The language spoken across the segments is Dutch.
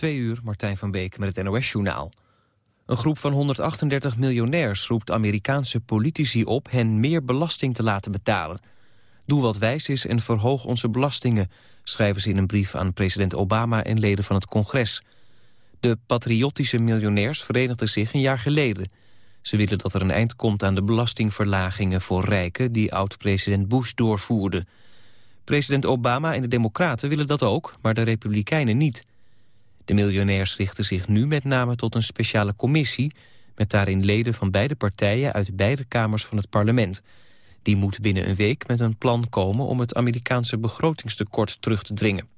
Twee uur, Martijn van Beek met het NOS-journaal. Een groep van 138 miljonairs roept Amerikaanse politici op... hen meer belasting te laten betalen. Doe wat wijs is en verhoog onze belastingen... schrijven ze in een brief aan president Obama en leden van het congres. De patriotische miljonairs verenigden zich een jaar geleden. Ze willen dat er een eind komt aan de belastingverlagingen voor rijken... die oud-president Bush doorvoerde. President Obama en de Democraten willen dat ook, maar de Republikeinen niet... De miljonairs richten zich nu met name tot een speciale commissie... met daarin leden van beide partijen uit beide kamers van het parlement. Die moet binnen een week met een plan komen om het Amerikaanse begrotingstekort terug te dringen.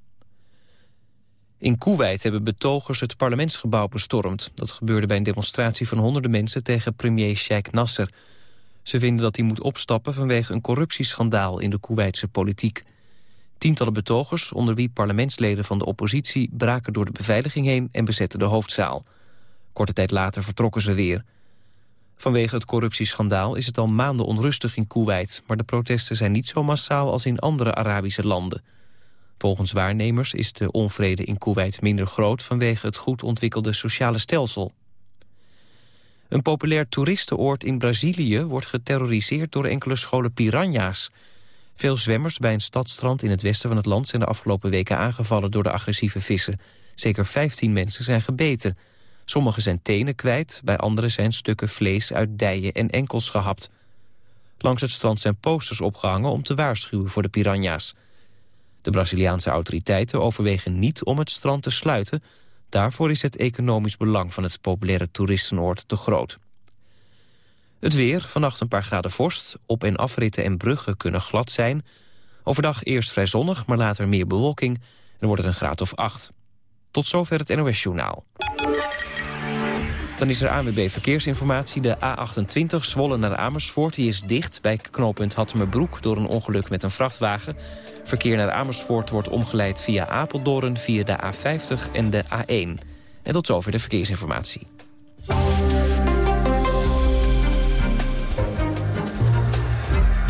In Kuwait hebben betogers het parlementsgebouw bestormd. Dat gebeurde bij een demonstratie van honderden mensen tegen premier Sheikh Nasser. Ze vinden dat hij moet opstappen vanwege een corruptieschandaal in de Kuwaitse politiek. Tientallen betogers, onder wie parlementsleden van de oppositie... braken door de beveiliging heen en bezetten de hoofdzaal. Korte tijd later vertrokken ze weer. Vanwege het corruptieschandaal is het al maanden onrustig in Kuwait... maar de protesten zijn niet zo massaal als in andere Arabische landen. Volgens waarnemers is de onvrede in Kuwait minder groot... vanwege het goed ontwikkelde sociale stelsel. Een populair toeristenoord in Brazilië wordt geterroriseerd... door enkele scholen piranha's... Veel zwemmers bij een stadstrand in het westen van het land... zijn de afgelopen weken aangevallen door de agressieve vissen. Zeker 15 mensen zijn gebeten. Sommigen zijn tenen kwijt, bij anderen zijn stukken vlees uit dijen en enkels gehapt. Langs het strand zijn posters opgehangen om te waarschuwen voor de piranha's. De Braziliaanse autoriteiten overwegen niet om het strand te sluiten. Daarvoor is het economisch belang van het populaire toeristenoord te groot. Het weer, vannacht een paar graden vorst. Op- en afritten en bruggen kunnen glad zijn. Overdag eerst vrij zonnig, maar later meer bewolking. En wordt het een graad of acht. Tot zover het NOS-journaal. Dan is er ANWB Verkeersinformatie. De A28 Zwolle naar Amersfoort die is dicht bij knooppunt Hattemerbroek... door een ongeluk met een vrachtwagen. Verkeer naar Amersfoort wordt omgeleid via Apeldoorn... via de A50 en de A1. En tot zover de verkeersinformatie.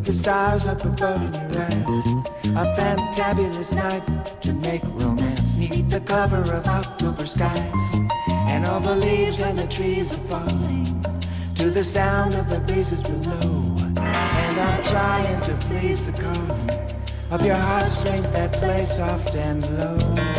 The stars up above your eyes. A fantabulous night to make romance neath the cover of October skies. And all the leaves and the trees are falling to the sound of the breezes below. And I'm trying to please the calling of your heartstrings that play soft and low.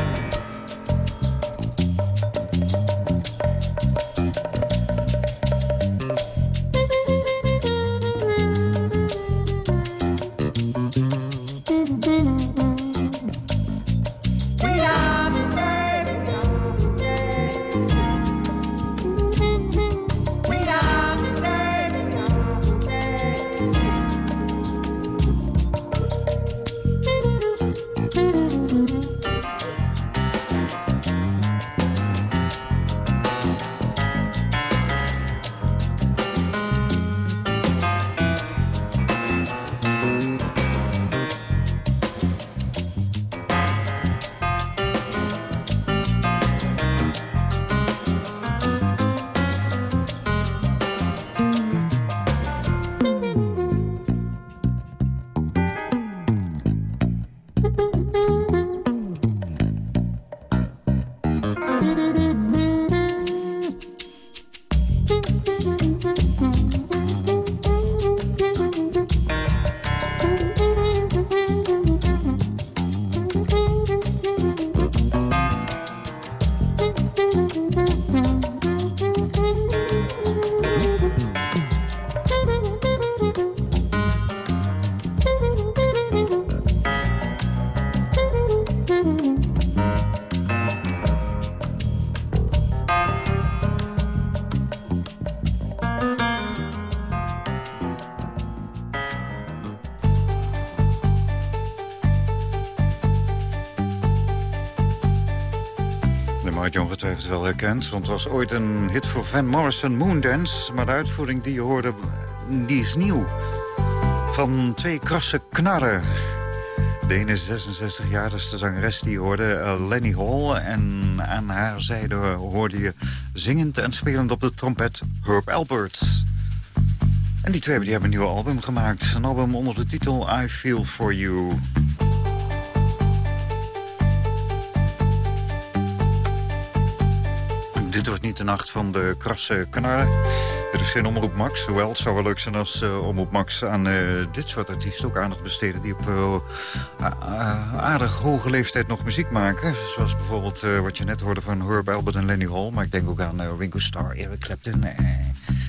Je ongetwijfeld wel herkend. Want het was ooit een hit voor Van Morrison, Moondance. Maar de uitvoering die je hoorde, die is nieuw. Van twee krasse knarren. De ene is 66 jaar, dat zangeres die hoorde, uh, Lenny Hall. En aan haar zijde hoorde je zingend en spelend op de trompet Herb Alberts. En die twee die hebben een nieuw album gemaakt. Een album onder de titel I Feel For You. Niet de nacht van de krasse knarren. Er is geen Omroep Max. Hoewel, het zou wel leuk zijn als uh, Omroep Max aan uh, dit soort artiesten ook aandacht besteden... die op uh, aardig hoge leeftijd nog muziek maken. Zoals bijvoorbeeld wat je net hoorde van Herb Albert en Lenny Hall. Maar ik denk ook aan Ringo Starr, Eric Clapton,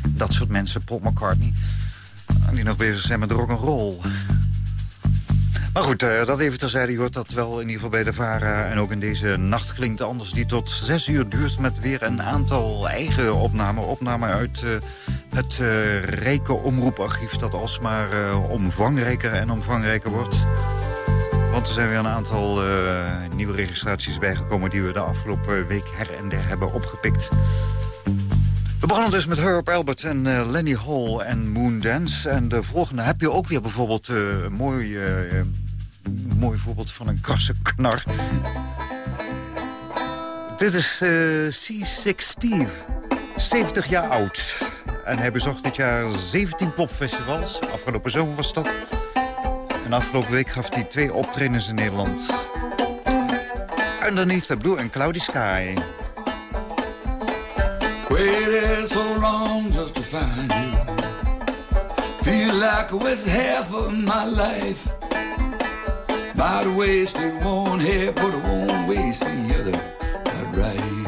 dat soort mensen, Paul McCartney. Die nog bezig zijn met rock'n'roll. Maar goed, uh, dat even terzijde. Je hoort dat wel in ieder geval bij de VARA. En ook in deze nacht klinkt anders. Die tot zes uur duurt met weer een aantal eigen opnamen. Opnamen uit uh, het uh, rijke omroeparchief. Dat alsmaar omvangrijker en omvangrijker wordt. Want er zijn weer een aantal nieuwe registraties bijgekomen... die we de afgelopen week her en der hebben opgepikt. We begonnen dus met Herb Albert en Lenny Hall en Moondance. En de volgende heb je ook weer bijvoorbeeld uh, een mooi, uh, mooi voorbeeld van een krasse knar. Dit is C6 Steve, 70 jaar oud. En hij bezocht dit jaar 17 popfestivals. Afgelopen zomer was dat. En afgelopen week gaf hij twee optredens in Nederland. Underneath the Blue and Cloudy Sky. Waited so long just to find you. Feel like it was half of my life. Might have wasted one half, but I won't waste the other. That right.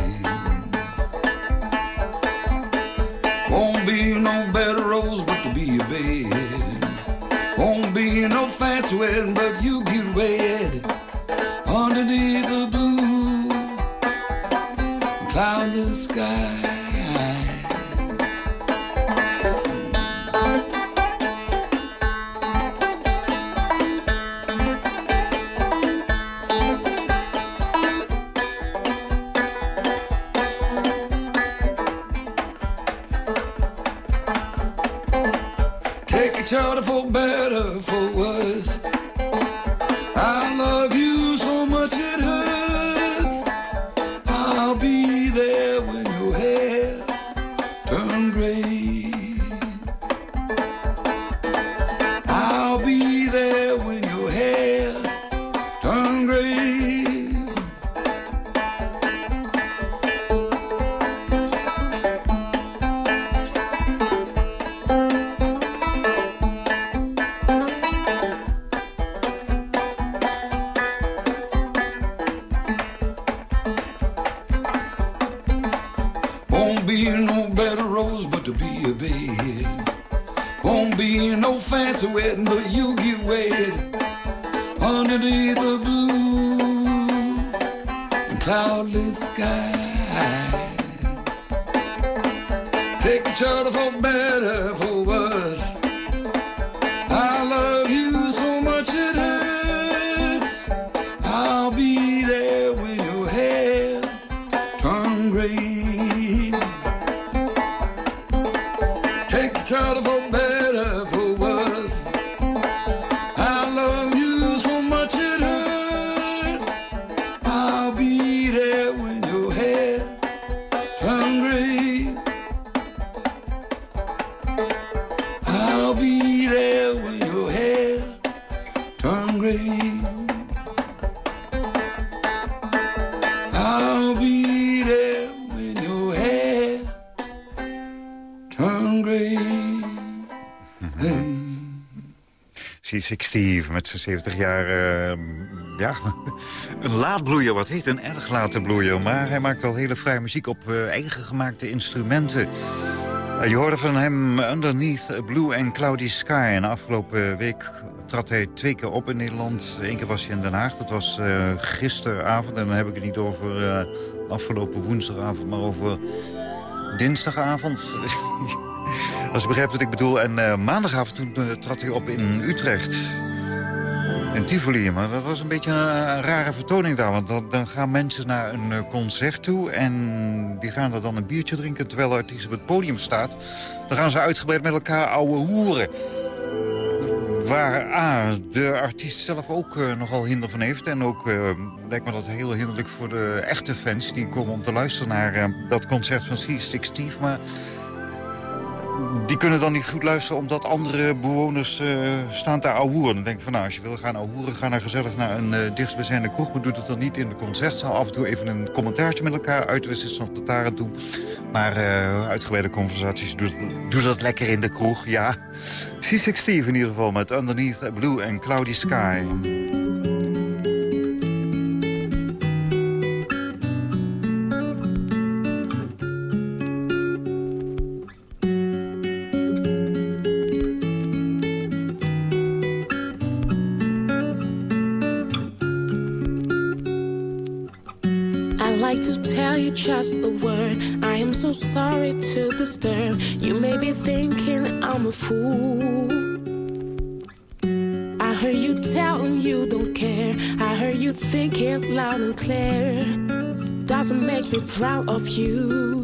Won't be no better rose but to be a bed. Won't be no fancy wedding, but you Take each other for better, for C60 met zijn 70 jaar, uh, ja, een laadbloeier. Wat heet een erg late bloeier. Maar hij maakt wel hele vrije muziek op uh, eigen gemaakte instrumenten. Uh, je hoorde van hem Underneath Blue and Cloudy Sky. En afgelopen week trad hij twee keer op in Nederland. Eén keer was hij in Den Haag. Dat was gisteravond. En dan heb ik het niet over afgelopen woensdagavond, maar over dinsdagavond. Als je begrijpt wat ik bedoel. En uh, maandagavond toen uh, trad hij op in Utrecht. In Tivoli, maar dat was een beetje een, rare vertoning daar. Want dan, gaan mensen naar een eh, concert toe en die gaan er dan een biertje drinken... terwijl de artiest op het podium staat. Dan gaan ze uitgebreid met elkaar ouwe hoeren. Waar A, de artiest zelf ook nogal hinder van heeft. En ook uh, lijkt me dat heel hinderlijk voor de echte fans... die komen om te luisteren naar dat concert van C-Stick Steve. Maar die kunnen dan niet goed luisteren omdat andere bewoners uh, staan te ouwehoeren. Dan denk ik van nou, als je wil gaan ouwehoeren, ga naar gezellig naar een uh, dichtstbijzijnde kroeg. Maar doe het dan niet in de concertzaal. Af en toe even een commentaartje met elkaar uitwisselen tot daar en toe. Maar uh, uitgebreide conversaties, doe, doe, dat lekker in de kroeg, ja. C6 Steve in ieder geval met Underneath Blue and Cloudy Sky. Proud of you.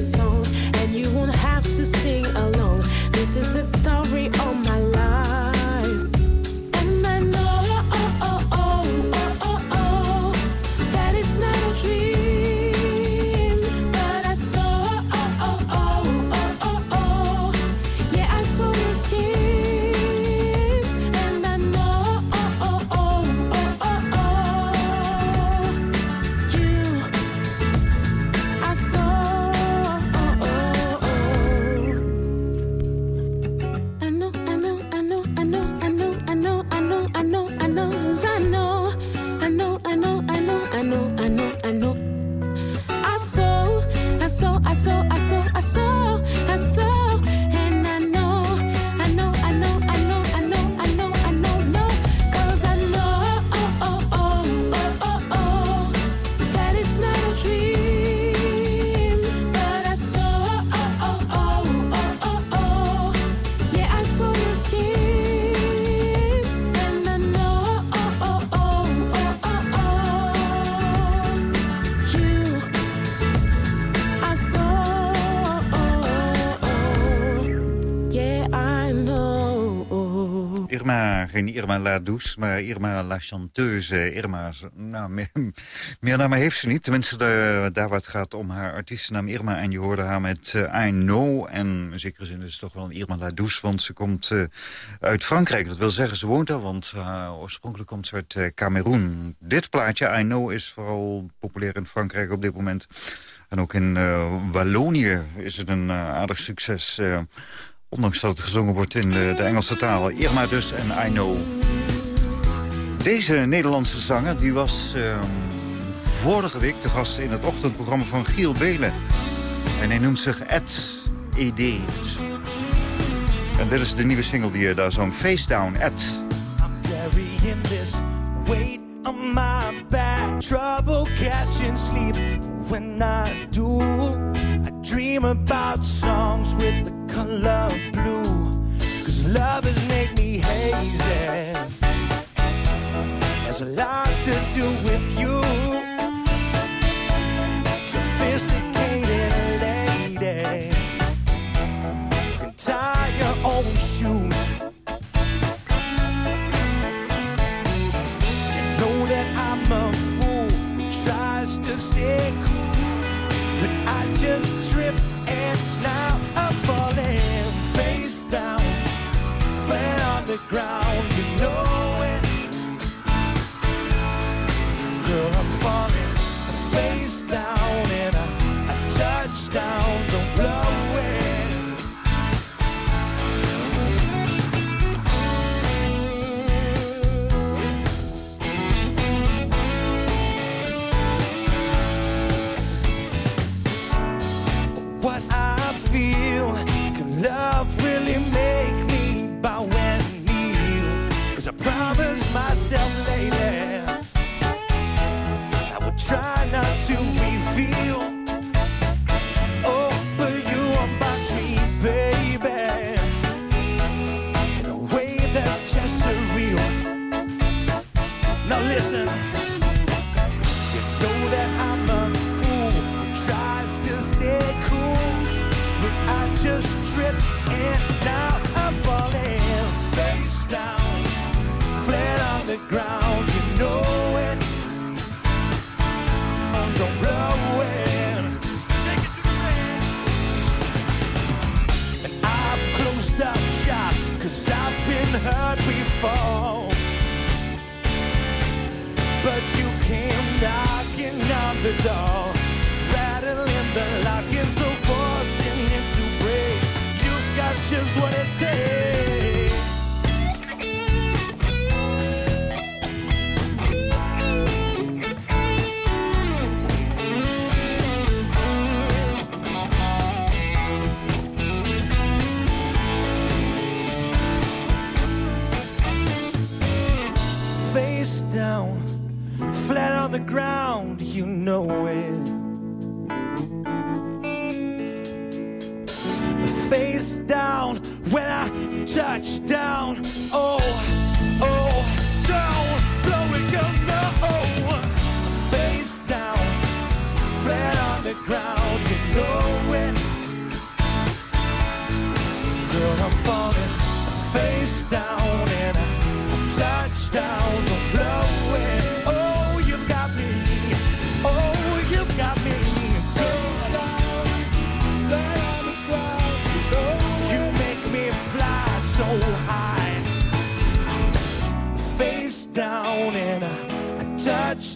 The song, and you won't have to sing alone. This is the story of my Irma La Douce, maar Irma La Chanteuse. Irma, nou, meer, naam heeft ze niet. Tenminste, daar waar het gaat om haar artiestennaam Irma. En je hoorde haar met uh, I Know. En in zekere zin is het toch wel een Irma La Douce, want ze komt uh, uit Frankrijk. Dat wil zeggen, ze woont daar, want uh, oorspronkelijk komt ze uit Cameroen. Dit plaatje, I Know, is vooral populair in Frankrijk op dit moment. En ook in Wallonië is het een aardig succes... Ondanks dat het gezongen wordt in de, de Engelse taal. Irma dus en I Know. Deze Nederlandse zanger die was uh, vorige week de gast in het ochtendprogramma van Giel Belen. En hij noemt zich Ed Edees. En dit is de nieuwe single die je daar zo'n Face Down, Ed. I'm carrying this weight on my back. Trouble catching sleep when I do. I dream about songs with the color blue. Cause love has made me hazy. Has a lot to do with you. Sophisticated myself, lady, I would try not to reveal. Oh, but you unbox me, baby, in a way that's just surreal. Now listen. You know that I'm a fool to stay cool, but I just trip and now the ground. You know it. Blow it. Take it to the man. And I've closed up shop, cause I've been hurt before. But you came knocking on the door, rattling the lock and so forcing it to break. You got just what it takes. Flat on the ground, you know it. Face down when I touch down.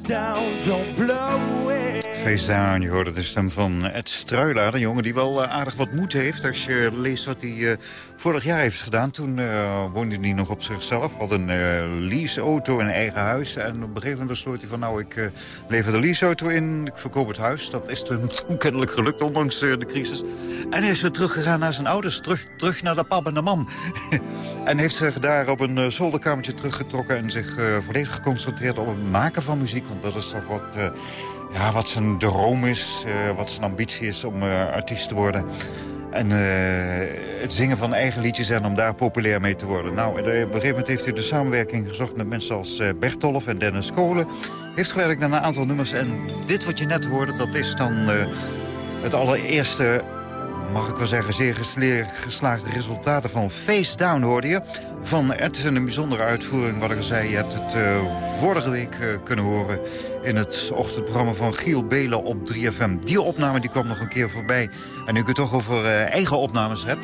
Down, don't blow it. Face Down, je hoorde de stem van Ed Struilaar. Een jongen die wel eh, aardig wat moed heeft. Als je leest wat hij eh, vorig jaar heeft gedaan. Toen eh, woonde hij nog op zichzelf. Had een eh, leaseauto, een eigen huis. En op een gegeven moment besloot hij van... nou, ik lever de leaseauto in, ik verkoop het huis. Dat is toen, kennelijk gelukt, ondanks de crisis. En hij is weer teruggegaan naar zijn ouders. Terug, terug naar de pap en de mam. en heeft zich daar op een zolderkamertje teruggetrokken... en zich volledig geconcentreerd op het maken van muziek. Want dat is toch wat... ja, wat zijn droom is, eh, wat zijn ambitie is om eh, artiest te worden. En eh, het zingen van eigen liedjes en om daar populair mee te worden. Nou, op een gegeven moment heeft hij de samenwerking gezocht met mensen als eh, Bert Tolf en Dennis Kolen. Heeft gewerkt aan een aantal nummers. En dit wat je net hoorde, dat is dan het allereerste mag ik wel zeggen, zeer geslaagde resultaten van Face Down hoorde je. Van Ed is een bijzondere uitvoering, wat ik al zei. Je hebt het eh, vorige week eh, kunnen horen in het ochtendprogramma van Giel Belen op 3FM. Die opname die kwam nog een keer voorbij. En nu ik het toch over eh, eigen opnames heb...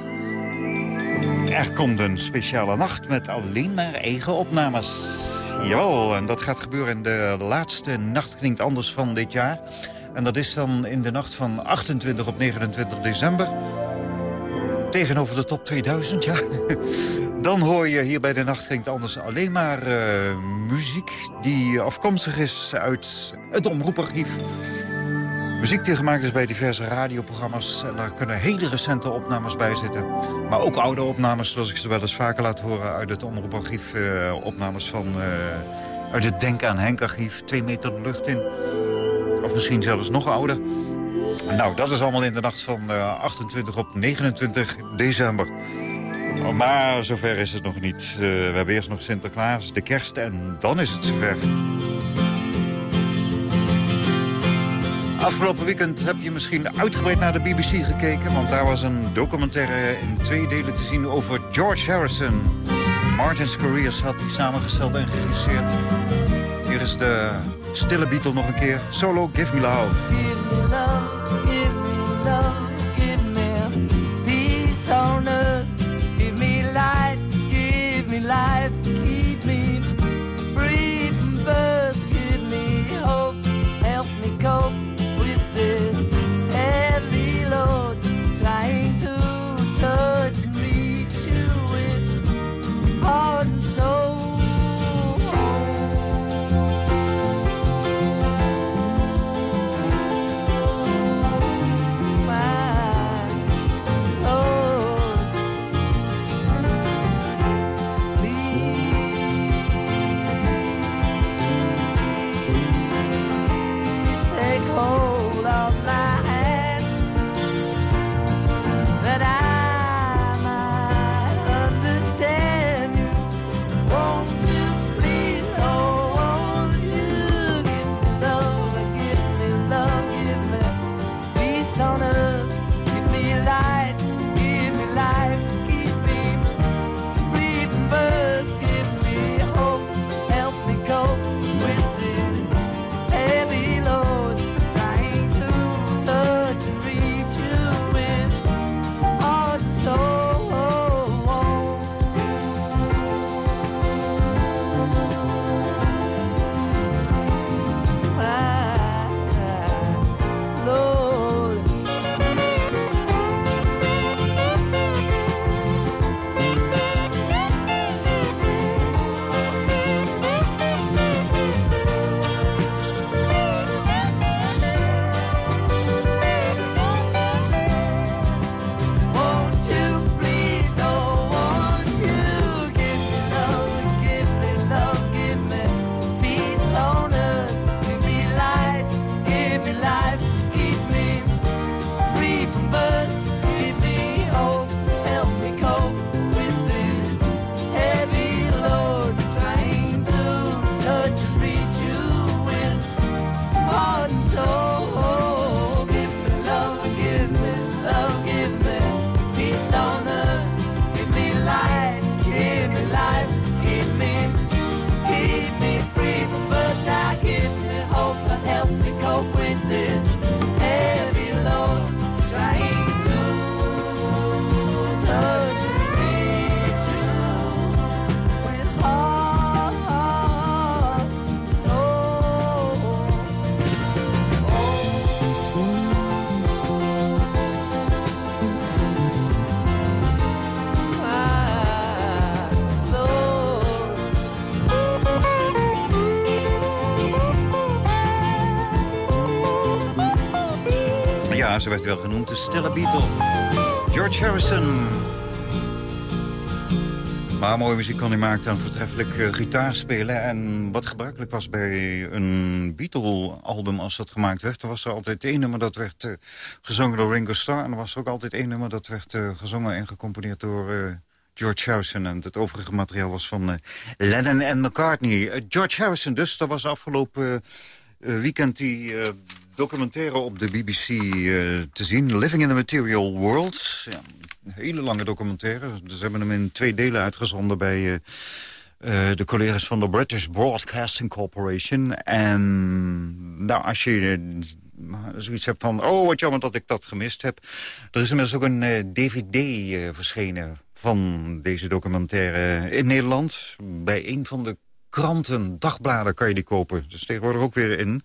Er komt een speciale nacht met alleen maar eigen opnames. Jawel, en dat gaat gebeuren in de laatste nacht klinkt anders van dit jaar. En dat is dan in de nacht van 28 op 29 december. Tegenover de top 2000, ja. Dan hoor je hier bij de Nacht Klinkt Anders alleen maar eh, muziek... die afkomstig is uit het omroeparchief. Muziek die gemaakt is bij diverse radioprogramma's. En daar kunnen hele recente opnames bij zitten. Maar ook oude opnames, zoals ik ze wel eens vaker laat horen... uit het omroeparchief. eh, opnames van, eh, uit het Denk aan Henk archief. Twee meter de lucht in. Of misschien zelfs nog ouder. Nou, dat is allemaal in de nacht van eh, 28 op 29 december. Maar zover is het nog niet. Eh, we hebben eerst nog Sinterklaas, de kerst en dan is het zover. Afgelopen weekend heb je misschien uitgebreid naar de BBC gekeken... want daar was een documentaire in twee delen te zien over George Harrison. Martin Scorsese had die samengesteld en geregisseerd. Hier is de stille Beatle nog een keer. Solo, Give Me Love. Werd wel genoemd de stille Beatle. George Harrison. Maar mooie muziek kon hij maken dan voortreffelijk eh, gitaar spelen. En wat gebruikelijk was bij een Beatle-album als dat gemaakt werd... er was er altijd één nummer dat werd eh, gezongen door Ringo Starr... en er was ook altijd één nummer dat werd eh, gezongen en gecomponeerd door... George Harrison en het overige materiaal was van Lennon en McCartney. George Harrison dus, dat was afgelopen weekend die documentaire op de BBC eh, te zien. Living in the Material World. Een hele lange documentaire. Ze hebben hem in twee delen uitgezonden bij eh, eh, de collega's van de British Broadcasting Corporation. En nou, als je zoiets hebt van... oh, wat jammer dat ik dat gemist heb. Er is inmiddels ook een dvd verschenen van deze documentaire in Nederland. Bij een van de kranten, dagbladen kan je die kopen. Dus tegenwoordig ook weer in.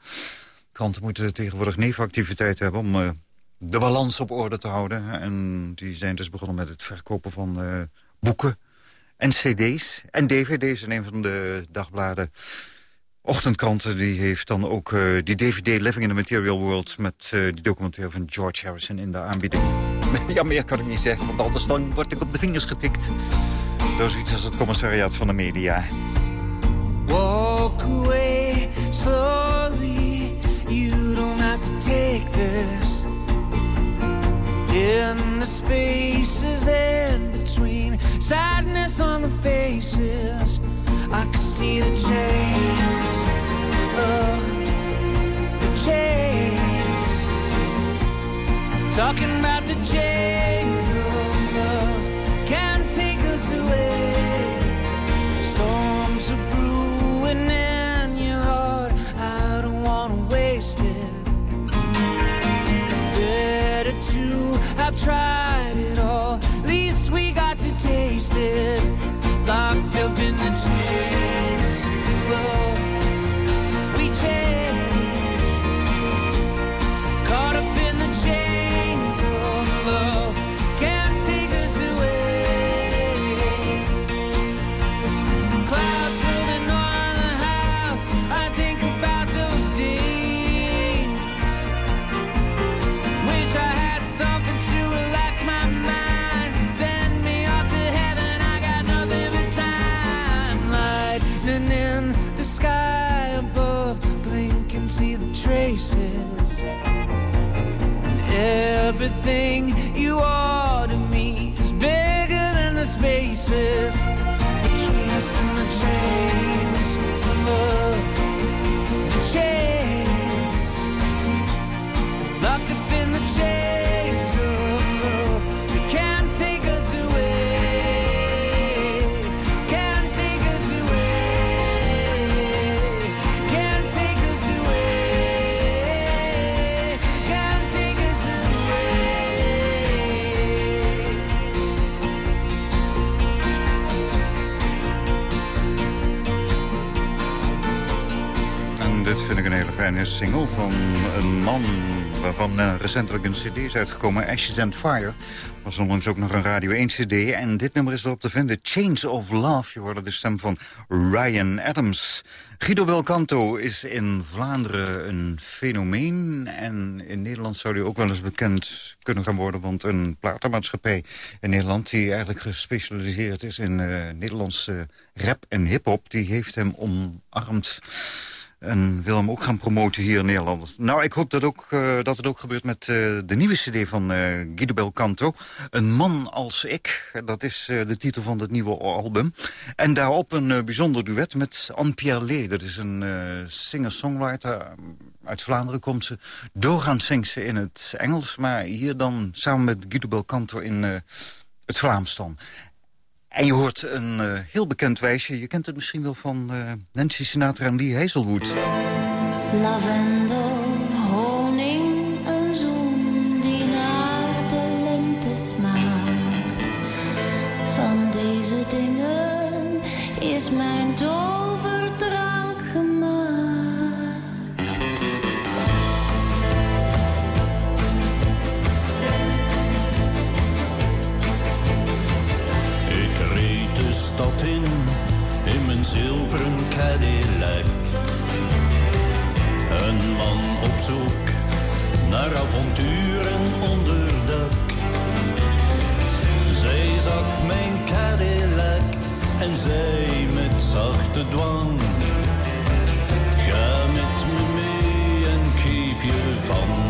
Kranten moeten tegenwoordig nevenactiviteit hebben om eh, de balans op orde te houden. En die zijn dus begonnen met het verkopen van eh, boeken en cd's en dvd's. En een van de dagbladen, ochtendkranten, die heeft dan ook eh, die dvd Living in the Material World... met eh, die documentaire van George Harrison in de aanbieding. ja, meer kan ik niet zeggen, want anders dan word ik op de vingers getikt. Door zoiets als het commissariaat van de media. Walk away slowly. Take this. In the spaces in between, sadness on the faces. I can see the chains of the chains. Talking about the chains oh. to have tried it all. Least we got to taste it. Locked up in the chains, love. We changed. Everything you are to me. Is bigger than the spaces een single van een man waarvan eh, recentelijk een cd is uitgekomen. Ashes and Fire. was onlangs ook nog een Radio 1 cd. En dit nummer is erop te vinden. Chains of Love. Je hoorde de stem van Ryan Adams. Guido Belcanto is in Vlaanderen een fenomeen. En in Nederland zou hij ook wel eens bekend kunnen gaan worden. Want een platenmaatschappij in Nederland... die eigenlijk gespecialiseerd is in eh, Nederlandse rap en hiphop... die heeft hem omarmd. En wil hem ook gaan promoten hier in Nederland. Nou, ik hoop dat, ook, eh, dat het ook gebeurt met eh, de nieuwe cd van eh, Guido Belcanto. Een man als ik. Dat is de titel van het nieuwe album. En daarop een bijzonder duet met Anne-Pierre Lee. Dat is een singer-songwriter. Uit Vlaanderen komt ze. Doorgaans zingt ze in het Engels. Maar hier dan samen met Guido Belcanto in het Vlaams dan. En je hoort een eh, heel bekend wijsje. Je kent het misschien wel van eh, Nancy Sinatra en Lee Hazelwood. Cadillac. Een man op zoek naar avontuur en onderdak. Zij zag mijn Cadillac en zei met zachte dwang. Ga met me mee en geef je van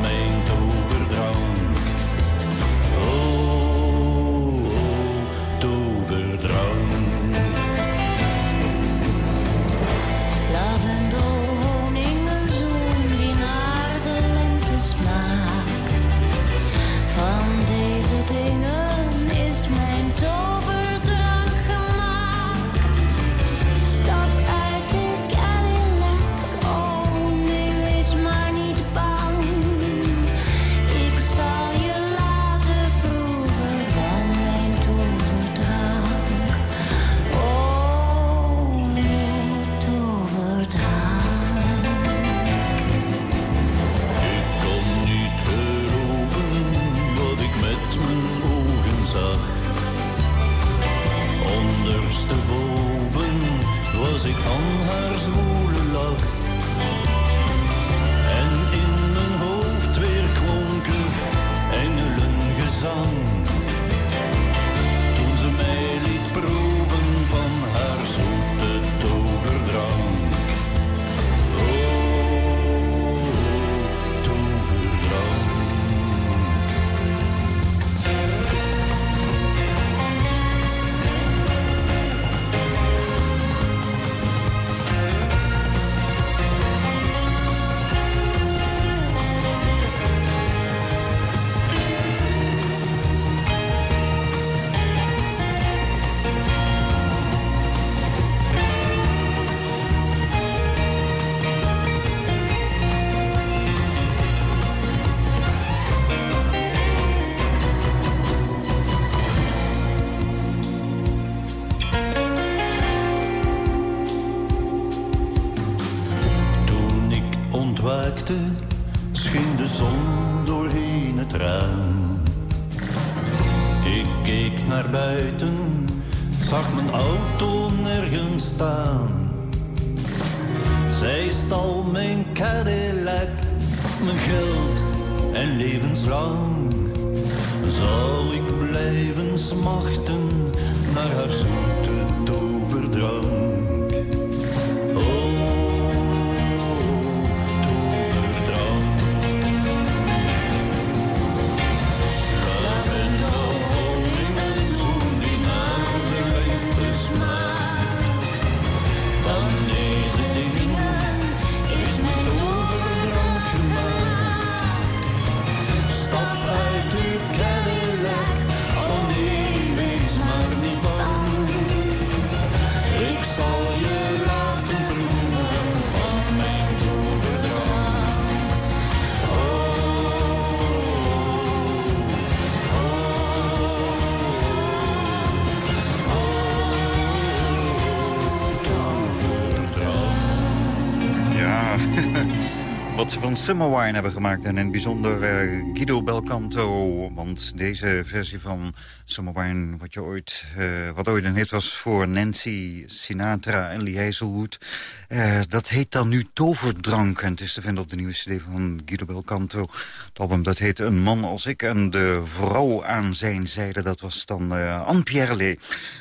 wat ze van Summer Wine hebben gemaakt. En in het bijzonder eh, Guido Belcanto. Want deze versie van Summer Wine, wat, je ooit, eh, wat ooit een hit was voor Nancy Sinatra en Lee Hazelwood. eh, dat heet dan nu Toverdrank. En het is te vinden op de nieuwe cd van Guido Belcanto. Het album dat heet Een man als ik. En de vrouw aan zijn zijde, dat was dan uh, Anne Pierre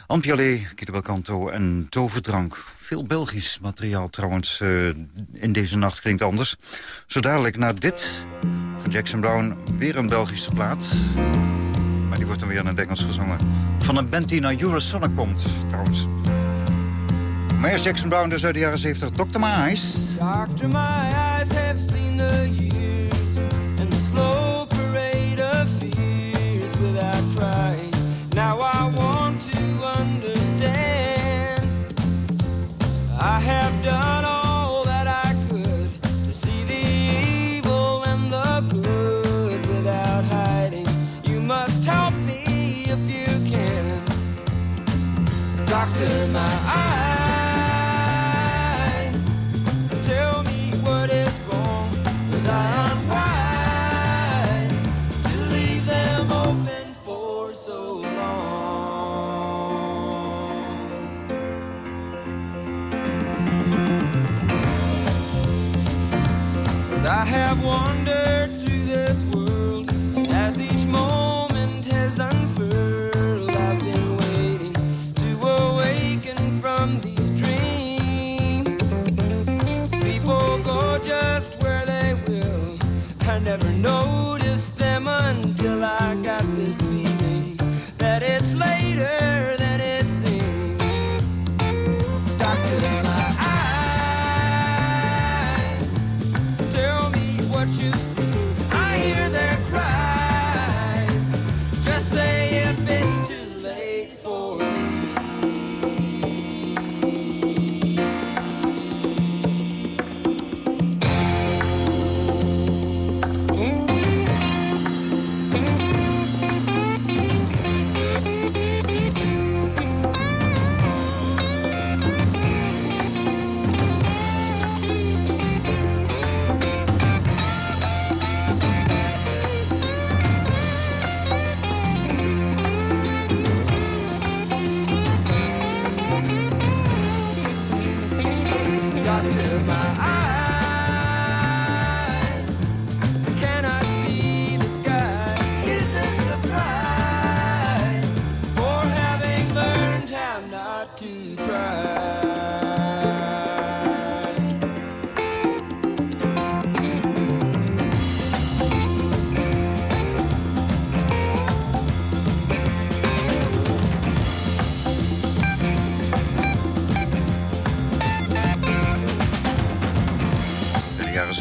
Anne Pierre Guido Belcanto en Toverdrank. Veel Belgisch materiaal trouwens uh, in deze nacht klinkt anders. Zo dadelijk na dit van Jackson Brown weer een Belgische plaat. Maar die wordt dan weer in het Engels gezongen. Van een band die naar Eurosonic komt trouwens. Maar eerst Jackson Brown dus uit de jaren 70. Dr. My Eyes. Dr. My have seen the years And the slow I have done all that I could to see the evil and the good without hiding. You must help me if you can, Doctor, my eyes. I have wandered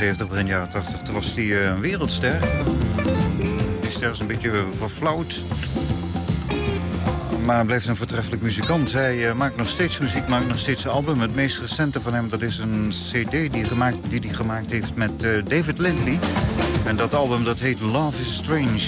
70, begin jaren 80, toen was eh, een wereldster. Die ster is een beetje eh, verflauwd. Maar blijft een voortreffelijk muzikant. Hij eh, maakt nog steeds muziek, maakt nog steeds een album. Het meest recente van hem dat is een cd die hij gemaakt, die hij gemaakt heeft met eh, David Lindley. En dat album dat heet Love is Strange.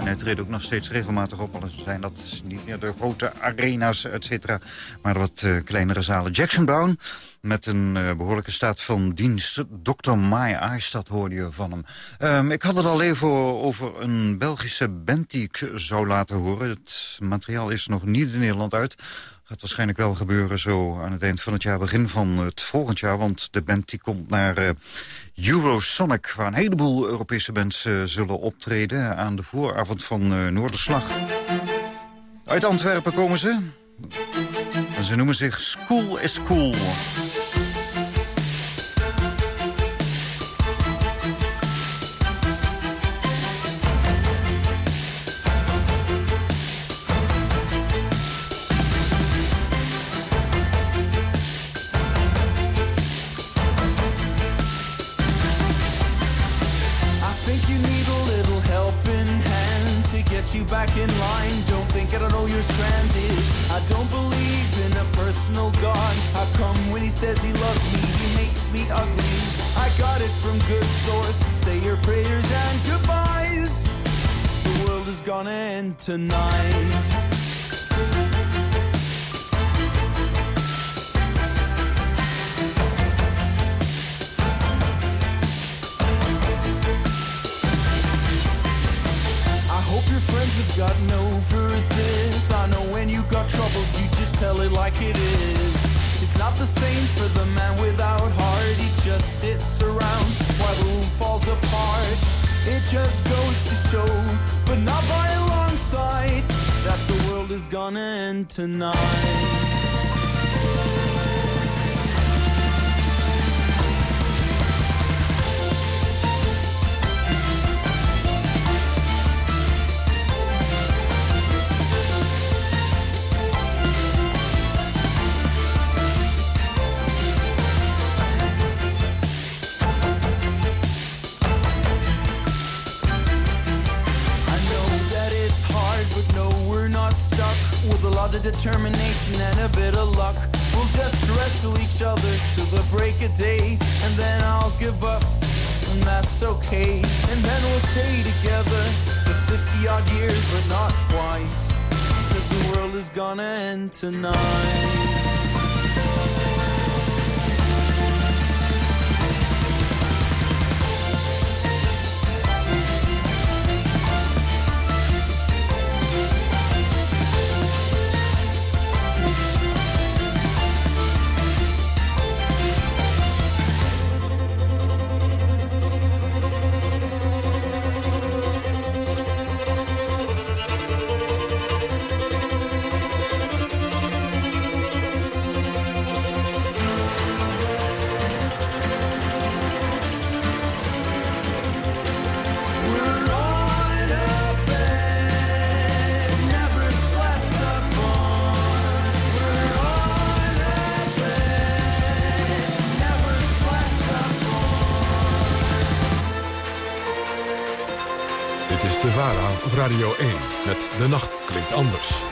En hij treedt ook nog steeds regelmatig op. Al zijn dat niet meer de grote arena's, et cetera. Maar wat eh, kleinere zalen. Jackson Brown met een eh, behoorlijke staat van dienst. Dr. Eyes, dat hoorde je van hem. Ehm, ik had het al even over een Belgische band die ik zou laten horen. Het materiaal is nog niet in Nederland uit. Gaat waarschijnlijk wel gebeuren zo aan het eind van het jaar, begin van het volgend jaar. Want de band die komt naar eh, Eurosonic, waar een heleboel Europese bands eh, zullen optreden... aan de vooravond van eh, Noorderslag. Uit Antwerpen komen ze. En ze noemen zich School is Cool. You back in line. Don't think I don't know you're stranded. I don't believe in a personal God. How come when he says he loves me, he makes me ugly? I got it from good source. Say your prayers and goodbyes. The world is gonna end tonight. Got gotten over this. I know when you got troubles, you just tell it like it is. It's not the same for the man without heart. He just sits around while the room falls apart. It just goes to show, but not by a long sight, that the world is gonna end tonight. Of determination and a bit of luck, we'll just wrestle each other till the break of day, and then I'll give up, and that's okay. And then we'll stay together for 50 odd years, but not quite, because the world is gonna end tonight. Radio 1 met De Nacht Klinkt Anders.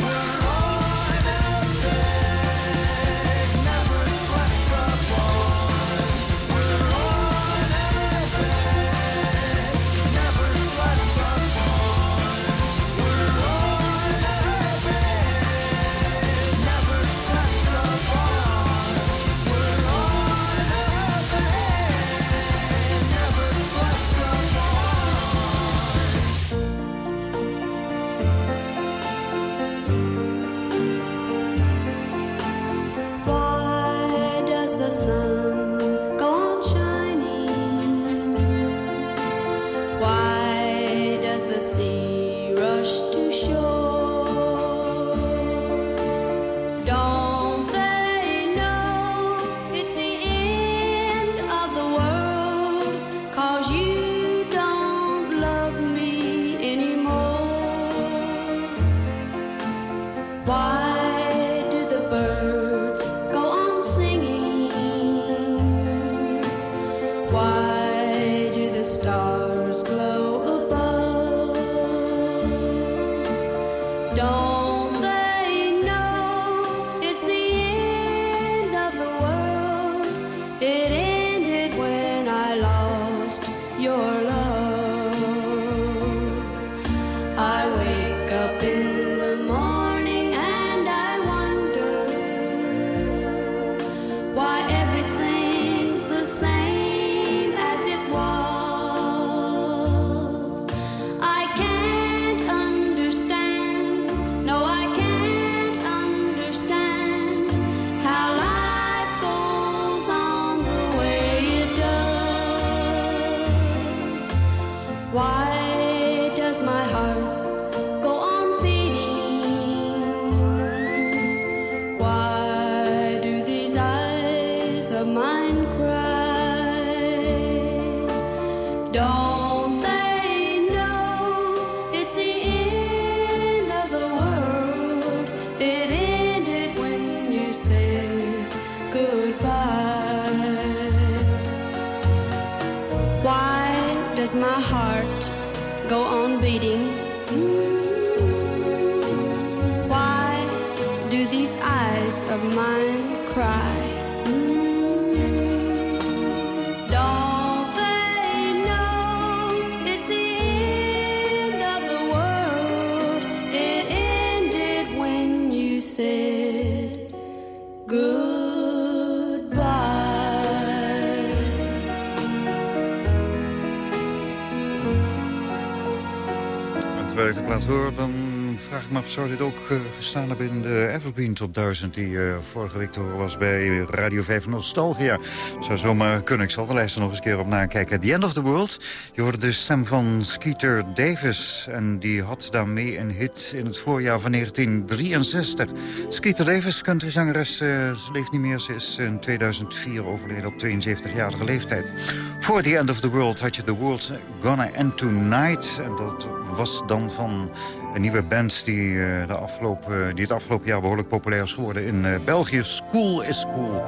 Af, zou dit ook eh, gestaan hebben in de Evergreen Top 1000... die eh, vorige week te was bij Radio 5 Nostalgia. Zou zomaar kunnen. Ik zal de lijst er nog eens een keer op nakijken. The End of the World. Je hoorde de stem van Skeeter Davis. En die had daarmee een hit in het voorjaar van 1963. Skeeter Davis, countryzangeres, uh, ze leeft niet meer. Ze is in 2004 overleden op 72-jarige leeftijd. Voor The End of the World had je The World's Gonna End Tonight. En dat was dan van een nieuwe band die, eh, de afgelopen, het afgelopen jaar behoorlijk populair is geworden in uh, België. School is Cool.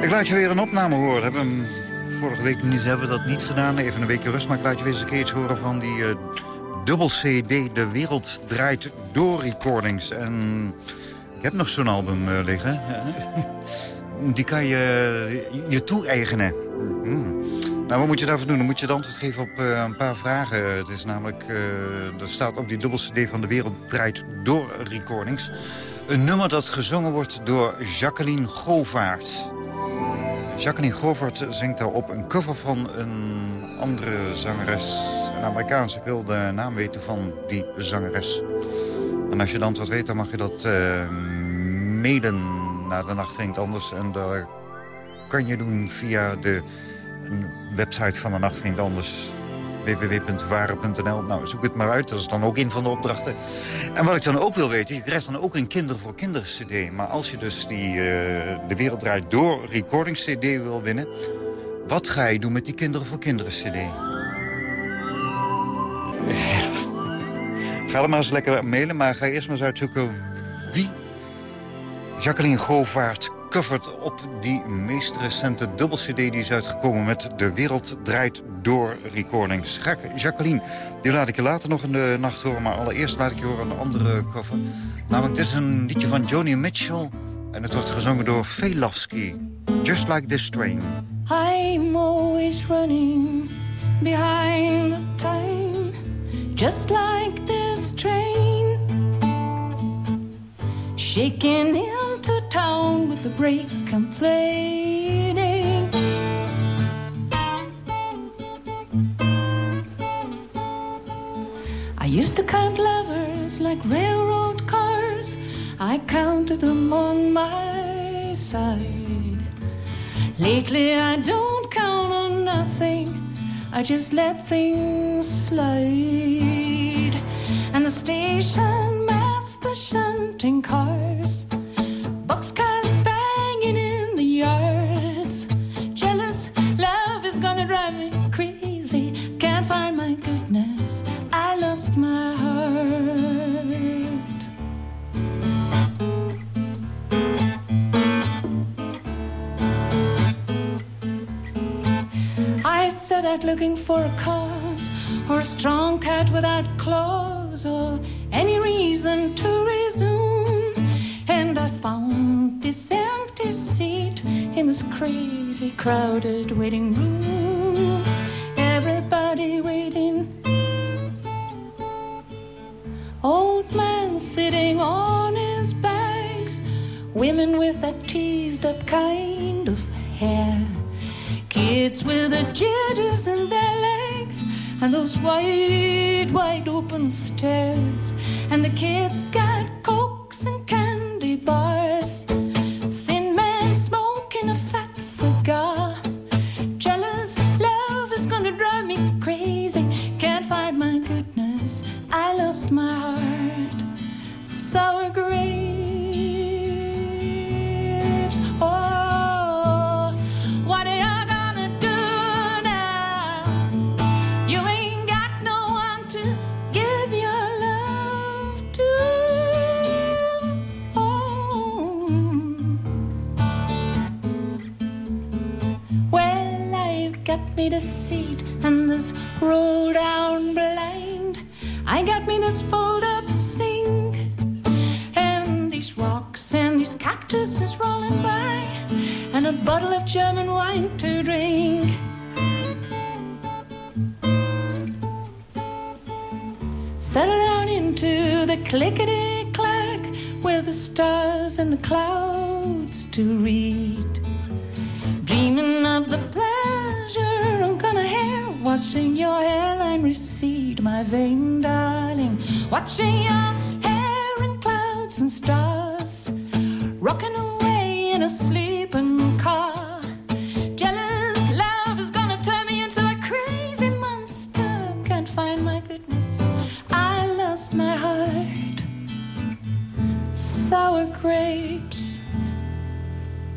Ik laat je weer een opname horen. Hebben vorige week niet, hebben we dat niet gedaan. Even een weekje rust, maar ik laat je weer eens een keer iets horen van die uh, dubbel CD. De wereld draait door recordings. En ik heb nog zo'n album liggen. die kan je je toe-eigenen. Hmm. Nou, wat moet je daarvoor doen? Dan moet je het antwoord geven op uh, een paar vragen. Het is namelijk, uh, er staat op die dubbel cd van De Wereld Draait Door Recordings... een nummer dat gezongen wordt door Jacqueline Govaert. Jacqueline Govaert zingt daarop een cover van een andere zangeres. Een Amerikaanse. Ik wil de naam weten van die zangeres. En als je het antwoord weet, dan mag je dat uh, mailen naar de Nacht Ging Anders. En daar kan je doen via de website van de Nacht Ging Anders www.waren.nl. Nou, zoek het maar uit. Dat is dan ook een van de opdrachten. En wat ik dan ook wil weten, je krijgt dan ook een Kinderen voor Kinderen cd. Maar als je dus die uh, De Wereld Draait Door recording cd wil winnen... wat ga je doen met die Kinderen voor Kinderen cd? Ga er maar eens lekker mailen, maar ga eerst maar eens uitzoeken wie Jacqueline Govaert covert op die meest recente dubbel-cd die is uitgekomen... met De Wereld Draait Door recordings. Jacqueline, die laat ik je later nog in de nacht horen... maar allereerst laat ik je horen een andere cover. Namelijk, dit is een liedje van Joni Mitchell... en het wordt gezongen door Velofsky. Just Like This Train. I'm always running behind the time Just like this train Shaking town with the brake complaining. I used to count lovers like railroad cars. I counted them on my side. Lately, I don't count on nothing. I just let things slide. And the station master shunting cars Looking for a cause or a strong cat without claws or any reason to resume. And I found this empty seat in this crazy crowded waiting room. Everybody waiting. Old man sitting on his bags. Women with that teased up kind of hair. Kids with the jitters in their legs. And those wide, wide open stairs. And the kids got me seat and this roll down blind. I got me this fold up sink and these rocks and these cactuses rolling by and a bottle of German wine to drink. Settle down into the clickety clack with the stars and the clouds to read. Dreaming of the have Watching your hairline recede, my vain darling. Watching your hair in clouds and stars. Rocking away in a sleeping car. Jealous love is gonna turn me into a crazy monster. Can't find my goodness. I lost my heart. Sour grapes.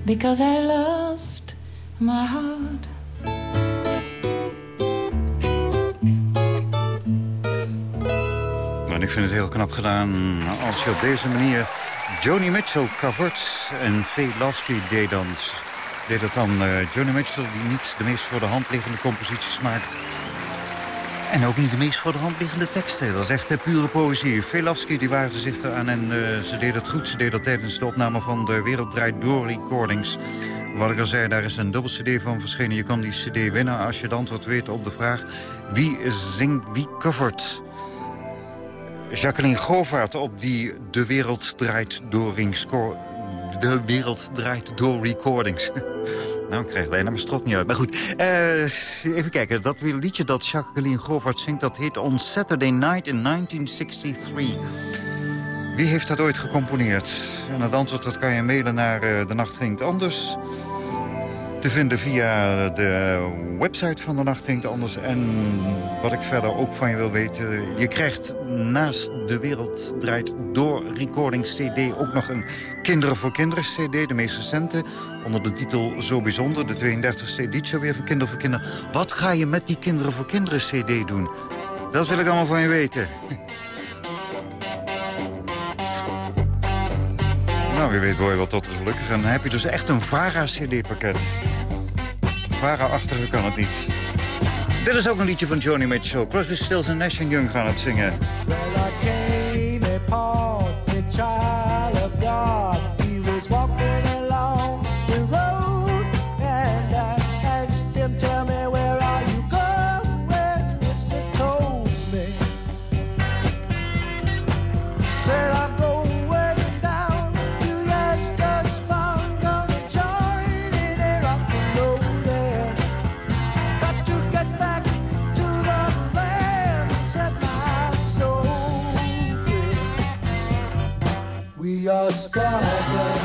Because I lost my heart. Heel knap gedaan als je op deze manier Joni Mitchell covert. En Lavsky deed, dan, deed dat dan. Uh, Joni Mitchell die niet de meest voor de hand liggende composities maakt. En ook niet de meest voor de hand liggende teksten. Dat is echt uh, pure poëzie. Velavsky die waagde zich eraan en uh, ze deed het goed. Ze deed dat tijdens de opname van de Wereld Draait Door recordings. Wat ik al zei, daar is een dubbel cd van verschenen. Je kan die cd winnen als je het antwoord weet op de vraag... wie zingt, wie covert... Jacqueline Govaert op die De Wereld Draait Door, de wereld draait door recordings. nou, ik krijg bijna mijn strot niet uit. Maar goed, uh, even kijken. Dat liedje dat Jacqueline Govaert zingt... dat heet On Saturday Night in 1963. Wie heeft dat ooit gecomponeerd? En het antwoord dat kan je mailen naar uh, De Nacht Ging Anders te vinden via de website van De Nacht Hinkt Anders. En wat ik verder ook van je wil weten... je krijgt naast De Wereld Draait Door Recording CD... ook nog een Kinderen voor Kinderen CD, de meest recente... onder de titel Zo Bijzonder, de 32e editie weer van Kinderen voor Kinderen. Wat ga je met die Kinderen voor Kinderen CD doen? Dat wil ik allemaal van je weten. Nou, wie weet boy wat tot gelukkig. En dan heb je dus echt een VARA-cd-pakket. VARA-achtige kan het niet. Dit is ook een liedje van Joni Mitchell. Crosby, Stills en Nash Young gaan het zingen. your sky.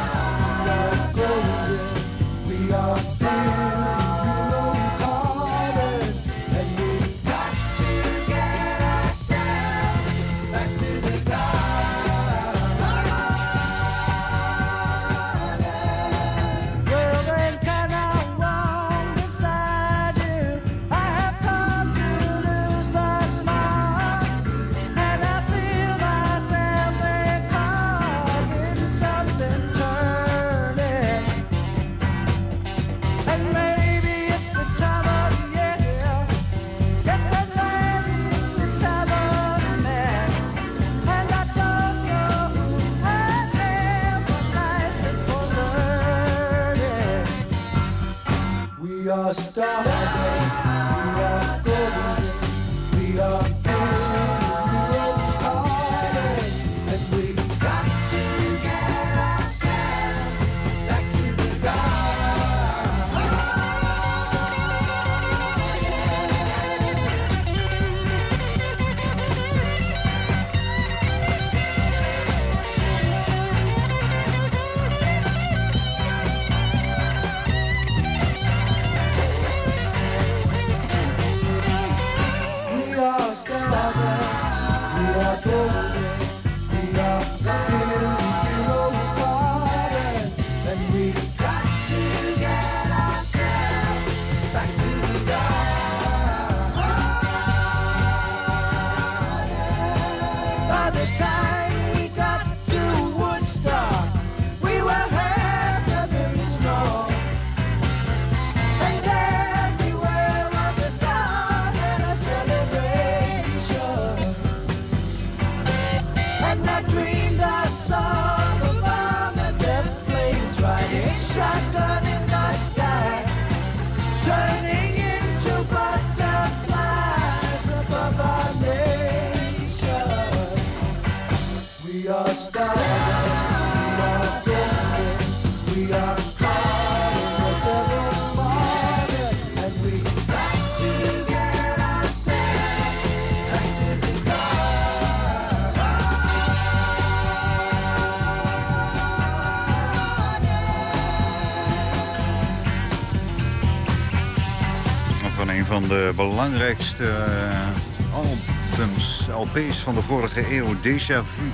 Een van de belangrijkste eh, albums, LP's van de vorige eeuw, Déjà Vu.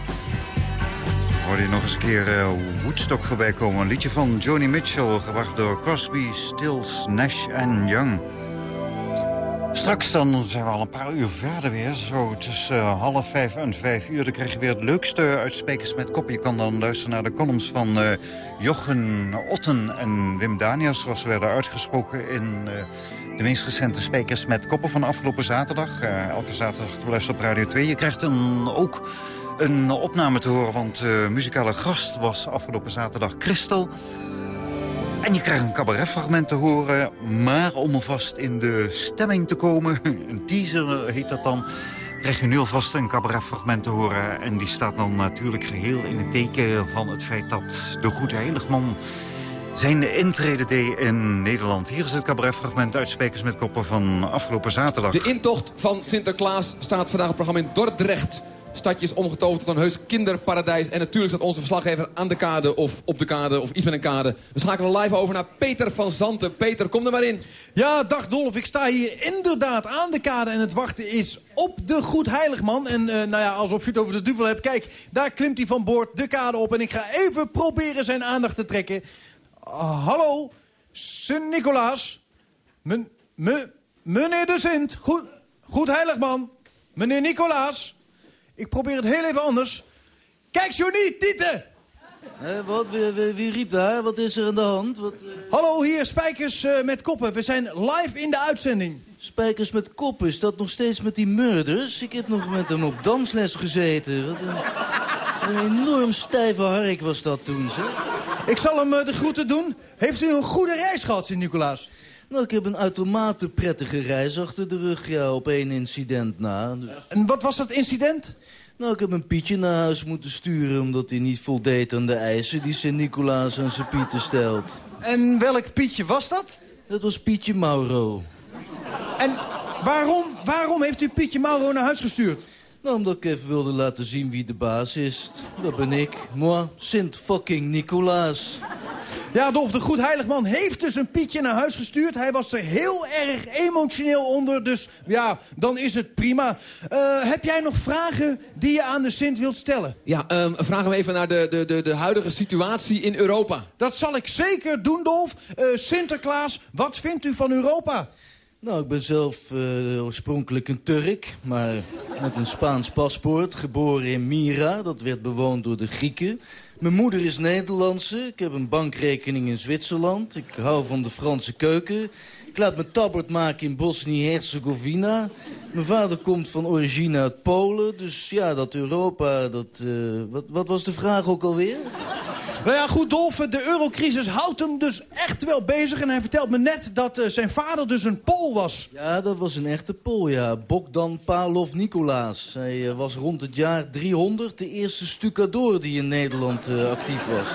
Hoorde je nog eens een keer eh, Woodstock voorbij komen. Een liedje van Joni Mitchell, gebracht door Crosby, Stills, Nash en Young. Straks dan zijn we al een paar uur verder weer. Zo tussen eh, half vijf en vijf uur. Dan krijg je weer het leukste uit Spekers met Kop. Je kan dan luisteren naar de columns van Jochen Otten en Wim Daniels... zoals werden uitgesproken in de meest recente Spekers met Koppen van afgelopen zaterdag. Eh, elke zaterdag te beluisteren op Radio 2. Je krijgt dan ook een opname te horen, want uh, muzikale gast was afgelopen zaterdag Christel... En je krijgt een cabaretfragment te horen. Maar om alvast in de stemming te komen, een teaser heet dat dan... krijg je nu alvast een cabaretfragment te horen. En die staat dan natuurlijk geheel in het teken van het feit dat de Goede Heiligman... zijn intrede deed in Nederland. Hier is het cabaretfragment uit Spekers met Koppen van afgelopen zaterdag. De intocht van Sinterklaas staat vandaag op het programma in Dordrecht. Stadje is omgetoverd tot een heus kinderparadijs. En natuurlijk staat onze verslaggever aan de kade of op de kade of iets met een kade. We schakelen live over naar Peter van Zanten. Peter, kom er maar in. Ja, dag Dolf. Ik sta hier inderdaad aan de kade en het wachten is op de Goed Heiligman. En uh, nou ja, alsof je het over de duvel hebt. Kijk, daar klimt hij van boord de kade op. En ik ga even proberen zijn aandacht te trekken. Hallo, Sint-Nicolaas. Men, me, meneer de Sint. Goed, goed Heiligman. Meneer Nicolaas. Ik probeer het heel even anders. Kijk, Johnny, Tieten! Eh, wat? Wie, wie, wie, riep daar? Wat is er aan de hand? Wat, uh... Hallo, hier, Spijkers uh, met Koppen. We zijn live in de uitzending. Spijkers met Koppen? Is dat nog steeds met die murders? Ik heb nog met hem op dansles gezeten. Wat een, een enorm stijve hark was dat toen, zeg. Ik zal hem de groeten doen. Heeft u een goede reis gehad, Sint-Nicolaas? Nou, ik heb een uitermate prettige reis achter de rug, ja, op één incident na. Dus... En wat was dat incident? Nou, ik heb een Pietje naar huis moeten sturen... omdat hij niet voldeed aan de eisen die Sint-Nicolaas aan zijn Pieten stelt. En welk Pietje was dat? Dat was Pietje Mauro. En waarom, waarom heeft u Pietje Mauro naar huis gestuurd? Nou, omdat ik even wilde laten zien wie de baas is. Dat ben ik. Moi, Sint fucking Nicolaas. Ja, Dolf, de goed heiligman heeft dus een Pietje naar huis gestuurd. Hij was er heel erg emotioneel onder, dus ja, dan is het prima. Uh, heb jij nog vragen die je aan de Sint wilt stellen? Ja, um, vragen we even naar de, de, de, de huidige situatie in Europa. Dat zal ik zeker doen, Dolf. Uh, Sinterklaas, wat vindt u van Europa? Nou, ik ben zelf uh, oorspronkelijk een Turk, maar met een Spaans paspoort. Geboren in Mira, dat werd bewoond door de Grieken. Mijn moeder is Nederlandse. Ik heb een bankrekening in Zwitserland. Ik hou van de Franse keuken. Ik laat me tabbert maken in Bosnië-Herzegovina. Mijn vader komt van origine uit Polen. Dus ja, dat Europa, dat... Uh, wat, wat was de vraag ook alweer? Nou ja, goed, Dolf, de eurocrisis houdt hem dus echt wel bezig. En hij vertelt me net dat uh, zijn vader dus een Pool was. Ja, dat was een echte Pool, ja. Bogdan Pavlov Nicolaas. Hij uh, was rond het jaar 300 de eerste stucador die in Nederland actief was.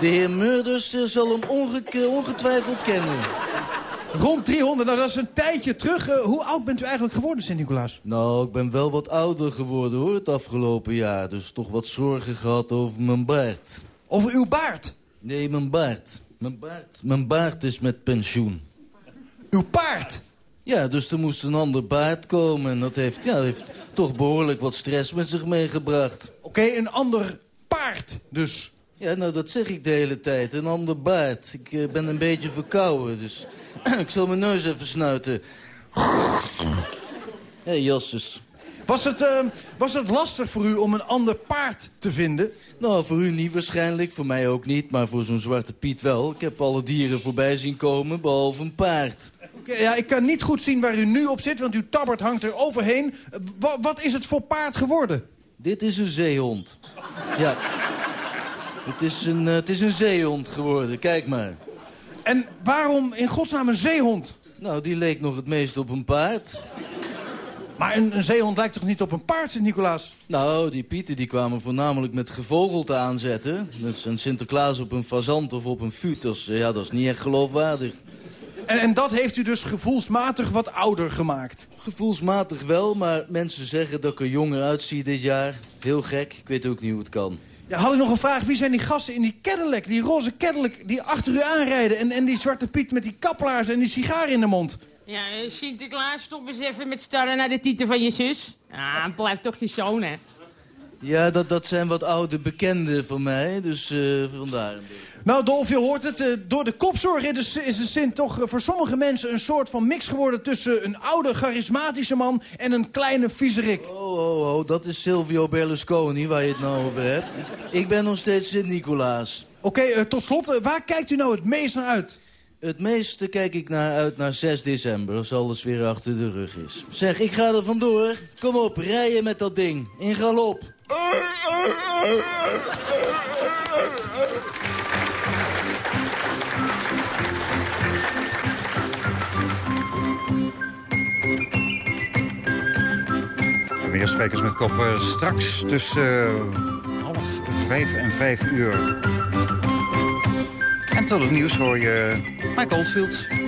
De heer Meurders zal hem onge ongetwijfeld kennen. Rond 300, nou dat is een tijdje terug. Uh, hoe oud bent u eigenlijk geworden, Sint-Nicolaas? Nou, ik ben wel wat ouder geworden hoor, het afgelopen jaar. Dus toch wat zorgen gehad over mijn baard. Over uw baard? Nee, mijn baard. Mijn baard, mijn baard is met pensioen. Uw paard? Ja, dus er moest een ander baard komen. En dat heeft, ja, heeft toch behoorlijk wat stress met zich meegebracht. Oké, okay, een ander paard dus. Ja, nou, dat zeg ik de hele tijd. Een ander baard. Ik uh, ben een beetje verkouden, dus ik zal mijn neus even snuiten. Hé, hey, Jasses. Was het, uh, was het lastig voor u om een ander paard te vinden? Nou, voor u niet waarschijnlijk, voor mij ook niet, maar voor zo'n zwarte Piet wel. Ik heb alle dieren voorbij zien komen, behalve een paard. Okay, ja, ik kan niet goed zien waar u nu op zit, want uw tabbert hangt er overheen. W wat is het voor paard geworden? Dit is een zeehond. Ja. Het is een, uh, het is een zeehond geworden, kijk maar. En waarom in godsnaam een zeehond? Nou, die leek nog het meest op een paard. Maar een, een zeehond lijkt toch niet op een paard, Sint-Nicolaas? Nou, die pieten die kwamen voornamelijk met gevogelte aanzetten. Dus een Sinterklaas op een fazant of op een fuut, dat is, ja, dat is niet echt geloofwaardig. En, en dat heeft u dus gevoelsmatig wat ouder gemaakt? Gevoelsmatig wel, maar mensen zeggen dat ik er jonger uitzie dit jaar. Heel gek, ik weet ook niet hoe het kan. Ja, had ik nog een vraag. Wie zijn die gasten in die Cadillac, die roze Cadillac... die achter u aanrijden en, en die zwarte Piet met die kaplaars en die sigaar in de mond? Ja, eh, Sinterklaas, stop eens even met starren naar de titel van je zus. Ah, blijf toch je zoon, hè? Ja, dat, dat zijn wat oude bekenden van mij, dus eh, vandaar een beetje. Nou, Dolf, je hoort het. eh, door de kopzorg is de, is de Sint toch eh, voor sommige mensen een soort van mix geworden... tussen een oude, charismatische man en een kleine viezerik. Oh, oh, oh, dat is Silvio Berlusconi waar je het nou over hebt. Ik ben nog steeds Sint-Nicolaas. Oké, tot slot, waar kijkt u nou het meest naar uit? Het meeste kijk ik naar uit naar 6 december, als alles weer achter de rug is. Zeg, ik ga er vandoor. Kom op, rijden met dat ding. In galop. Meer sprekers met kop eh, straks tussen eh, half vijf en vijf uur. En tot het nieuws hoor je Mike Oldfield.